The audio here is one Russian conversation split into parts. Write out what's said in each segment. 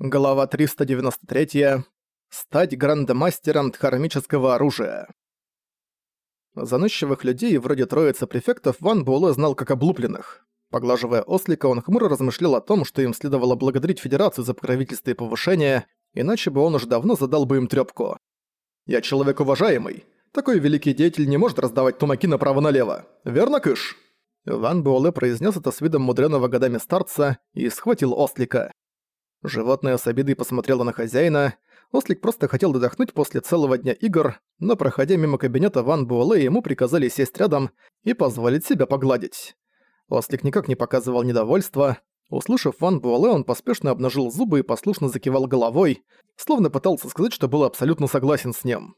Глава 393. Стать грандмастером дхармического оружия. Заносчивых людей вроде троицы префектов Ван Буэлэ знал как облупленных. Поглаживая ослика, он хмуро размышлял о том, что им следовало благодарить Федерацию за покровительство и повышение, иначе бы он уже давно задал бы им трёпку. «Я человек уважаемый. Такой великий деятель не может раздавать тумаки направо-налево. Верно, Кыш?» Ван Буэлэ произнес это с видом мудрёного годами старца и схватил ослика. Животное с обидой посмотрело на хозяина. Ослик просто хотел отдохнуть после целого дня игр, но проходя мимо кабинета Ван Буэлэ, ему приказали сесть рядом и позволить себя погладить. Ослик никак не показывал недовольства. Услышав Ван Буэлэ, он поспешно обнажил зубы и послушно закивал головой, словно пытался сказать, что был абсолютно согласен с ним.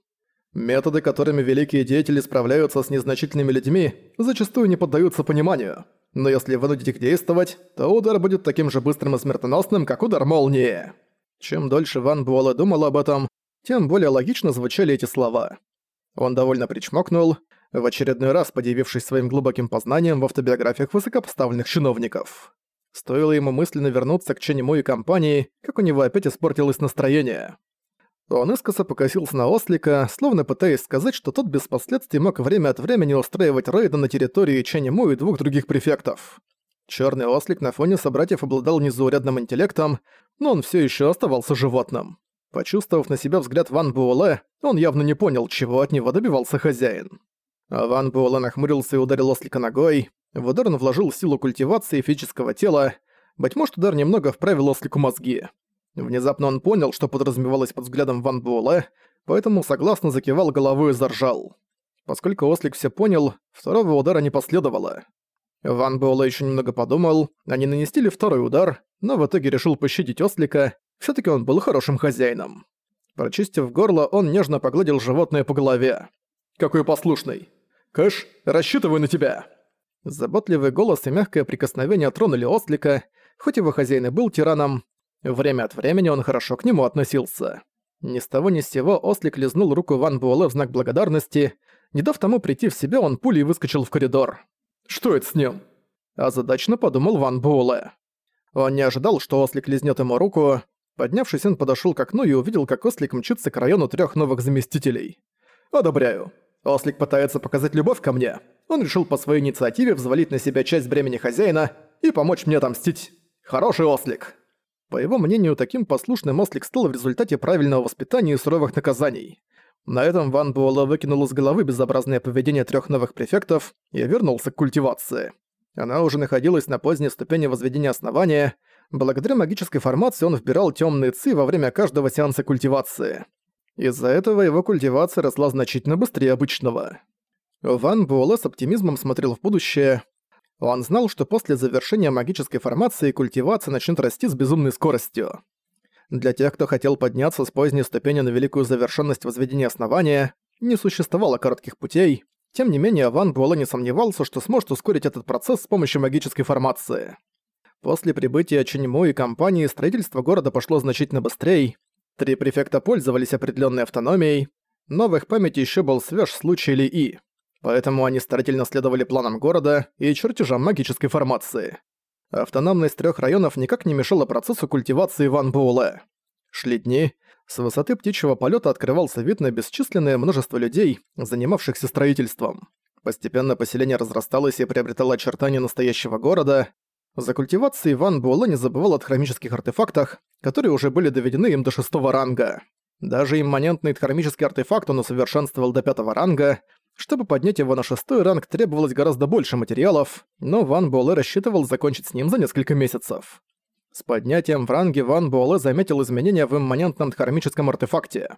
Методы, которыми великие деятели справляются с незначительными людьми, зачастую не поддаются пониманию но если вынудить их действовать, то удар будет таким же быстрым и смертоносным, как удар молнии. Чем дольше Ван Буэлэ думал об этом, тем более логично звучали эти слова. Он довольно причмокнул, в очередной раз подивившись своим глубоким познанием в автобиографиях высокопоставленных чиновников. Стоило ему мысленно вернуться к Ченему и компании, как у него опять испортилось настроение. Он искоса покосился на ослика, словно пытаясь сказать, что тот без последствий мог время от времени устраивать рейды на территории Чанему и двух других префектов. Черный ослик на фоне собратьев обладал незаурядным интеллектом, но он все еще оставался животным. Почувствовав на себя взгляд Ван Буэлэ, он явно не понял, чего от него добивался хозяин. Ван Буэлэ нахмурился и ударил ослика ногой. В удар он вложил силу культивации физического тела. Быть может, удар немного вправил ослику мозги. Внезапно он понял, что подразумевалось под взглядом Ван Буэлэ, поэтому согласно закивал головой и заржал. Поскольку Ослик все понял, второго удара не последовало. Ван Буэлэ еще немного подумал, а не нанести ли второй удар, но в итоге решил пощадить Ослика, все таки он был хорошим хозяином. Прочистив горло, он нежно погладил животное по голове. «Какой послушный! Кэш, рассчитываю на тебя!» Заботливый голос и мягкое прикосновение тронули Ослика, хоть его хозяин и был тираном, Время от времени он хорошо к нему относился. Ни с того ни с сего Ослик лизнул руку Ван Буэлэ в знак благодарности. Не дав тому прийти в себя, он пулей выскочил в коридор. «Что это с ним?» Озадачно подумал Ван Буэлэ. Он не ожидал, что Ослик лизнет ему руку. Поднявшись, он подошел к окну и увидел, как Ослик мчится к району трех новых заместителей. «Одобряю. Ослик пытается показать любовь ко мне. Он решил по своей инициативе взвалить на себя часть бремени хозяина и помочь мне отомстить. Хороший Ослик!» По его мнению, таким послушным ослик стал в результате правильного воспитания и суровых наказаний. На этом Ван Буэлэ выкинул из головы безобразное поведение трех новых префектов и вернулся к культивации. Она уже находилась на поздней ступени возведения основания. Благодаря магической формации он вбирал темные ци во время каждого сеанса культивации. Из-за этого его культивация росла значительно быстрее обычного. Ван Буэлэ с оптимизмом смотрел в будущее. Он знал, что после завершения магической формации культивация начнет расти с безумной скоростью. Для тех, кто хотел подняться с поздней ступени на великую завершенность возведения основания, не существовало коротких путей. Тем не менее, Ван Буэлэ не сомневался, что сможет ускорить этот процесс с помощью магической формации. После прибытия Ченьму и компании строительство города пошло значительно быстрее. Три префекта пользовались определенной автономией, но в их памяти еще был свеж случай Ли И. Поэтому они старательно следовали планам города и чертежам магической формации. Автономность трех районов никак не мешала процессу культивации Ван Буэлэ. Шли дни, с высоты птичьего полета открывался вид на бесчисленное множество людей, занимавшихся строительством. Постепенно поселение разрасталось и приобретало очертания настоящего города. За культивацией Ван Буэлэ не забывал о хромических артефактах, которые уже были доведены им до шестого ранга. Даже имманентный хромический артефакт он усовершенствовал до пятого ранга, чтобы поднять его на шестой ранг требовалось гораздо больше материалов, но Ван Буэлэ рассчитывал закончить с ним за несколько месяцев. С поднятием в ранге Ван Буэлэ заметил изменения в имманентном дхармическом артефакте.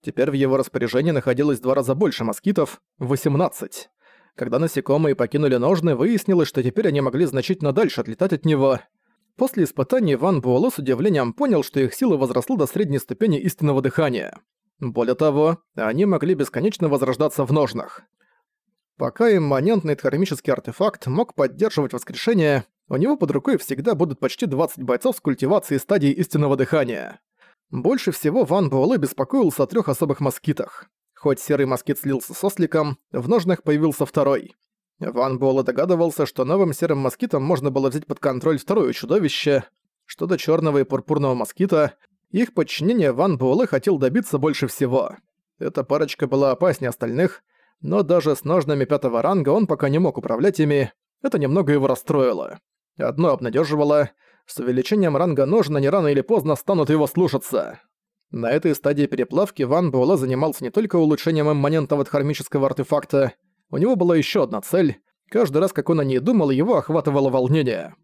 Теперь в его распоряжении находилось два раза больше москитов — 18. Когда насекомые покинули ножны, выяснилось, что теперь они могли значительно дальше отлетать от него. После испытаний Ван Буэлэ с удивлением понял, что их сила возросла до средней ступени истинного дыхания. Более того, они могли бесконечно возрождаться в ножнах. Пока имманентный кармический артефакт мог поддерживать воскрешение, у него под рукой всегда будут почти 20 бойцов с культивацией стадии истинного дыхания. Больше всего Ван Буэлэ беспокоился о трех особых москитах. Хоть серый москит слился с осликом, в ножнах появился второй. Ван Буэлэ догадывался, что новым серым москитом можно было взять под контроль второе чудовище. Что до черного и пурпурного москита, их подчинение Ван Буэлэ хотел добиться больше всего. Эта парочка была опаснее остальных, но даже с ножными пятого ранга он пока не мог управлять ими, это немного его расстроило. Одно обнадеживало — с увеличением ранга ножна не рано или поздно станут его слушаться. На этой стадии переплавки Ван Буэлэ занимался не только улучшением имманентного хармического артефакта, у него была еще одна цель. Каждый раз, как он о ней думал, его охватывало волнение.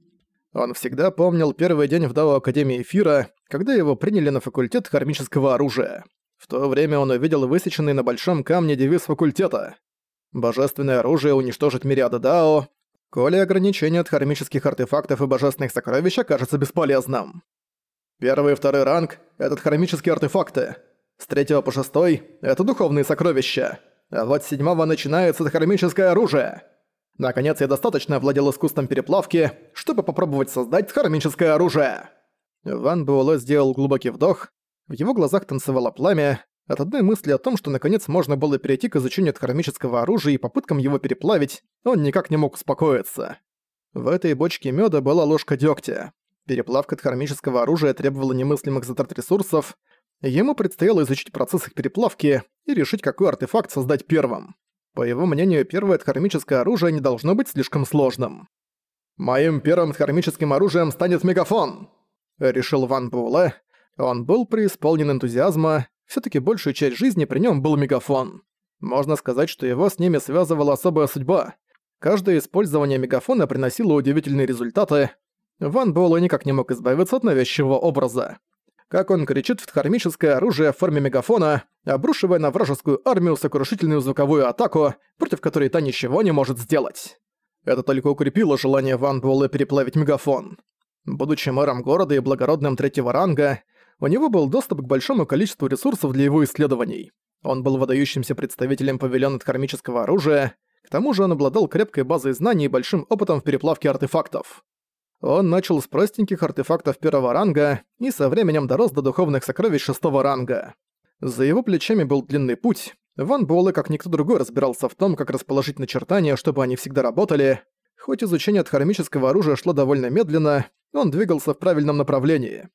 Он всегда помнил первый день в Дао Академии Эфира, когда его приняли на факультет хармического оружия. В то время он увидел высеченный на большом камне девиз факультета. «Божественное оружие уничтожит мириады Дао, коли ограничение от хармических артефактов и божественных сокровищ окажется бесполезным. Первый и второй ранг — это хармические артефакты. С третьего по шестой — это духовные сокровища. А вот седьмого начинается хармическое оружие. Наконец, я достаточно овладел искусством переплавки, чтобы попробовать создать хармическое оружие. Ван Буэлэ сделал глубокий вдох, в его глазах танцевало пламя, от одной мысли о том, что наконец можно было перейти к изучению хромического оружия и попыткам его переплавить, он никак не мог успокоиться. В этой бочке меда была ложка дегтя. Переплавка хромического оружия требовала немыслимых затрат ресурсов, ему предстояло изучить процесс их переплавки и решить, какой артефакт создать первым. По его мнению, первое хромическое оружие не должно быть слишком сложным. «Моим первым хромическим оружием станет мегафон!» — решил Ван Буэлэ. Он был преисполнен энтузиазма, Всё-таки большую часть жизни при нём был мегафон. Можно сказать, что его с ними связывала особая судьба. Каждое использование мегафона приносило удивительные результаты. Ван Буэлэ никак не мог избавиться от навязчивого образа. Как он кричит в дхармическое оружие в форме мегафона, обрушивая на вражескую армию сокрушительную звуковую атаку, против которой та ничего не может сделать. Это только укрепило желание Ван Буэлэ переплавить мегафон. Будучи мэром города и благородным третьего ранга, у него был доступ к большому количеству ресурсов для его исследований. Он был выдающимся представителем павильона кармического оружия, к тому же он обладал крепкой базой знаний и большим опытом в переплавке артефактов. Он начал с простеньких артефактов первого ранга и со временем дорос до духовных сокровищ шестого ранга. За его плечами был длинный путь. Ван Буэлэ, как никто другой, разбирался в том, как расположить начертания, чтобы они всегда работали. Хоть изучение от хромического оружия шло довольно медленно, он двигался в правильном направлении.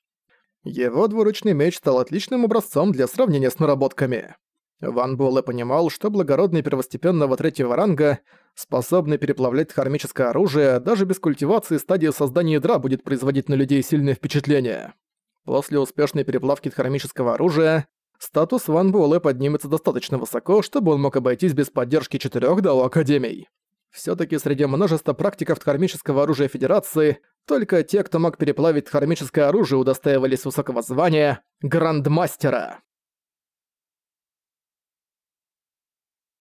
Его двуручный меч стал отличным образцом для сравнения с наработками. Ван Буэлэ понимал, что благородный первостепенного третьего ранга, способный переплавлять хармическое оружие, даже без культивации стадии создания ядра будет производить на людей сильное впечатление. После успешной переплавки хармического оружия, статус Ван Буэлэ поднимется достаточно высоко, чтобы он мог обойтись без поддержки четырех Дао Академий. Всё-таки среди множества практиков хармического оружия Федерации только те, кто мог переплавить хармическое оружие, удостаивались высокого звания Грандмастера.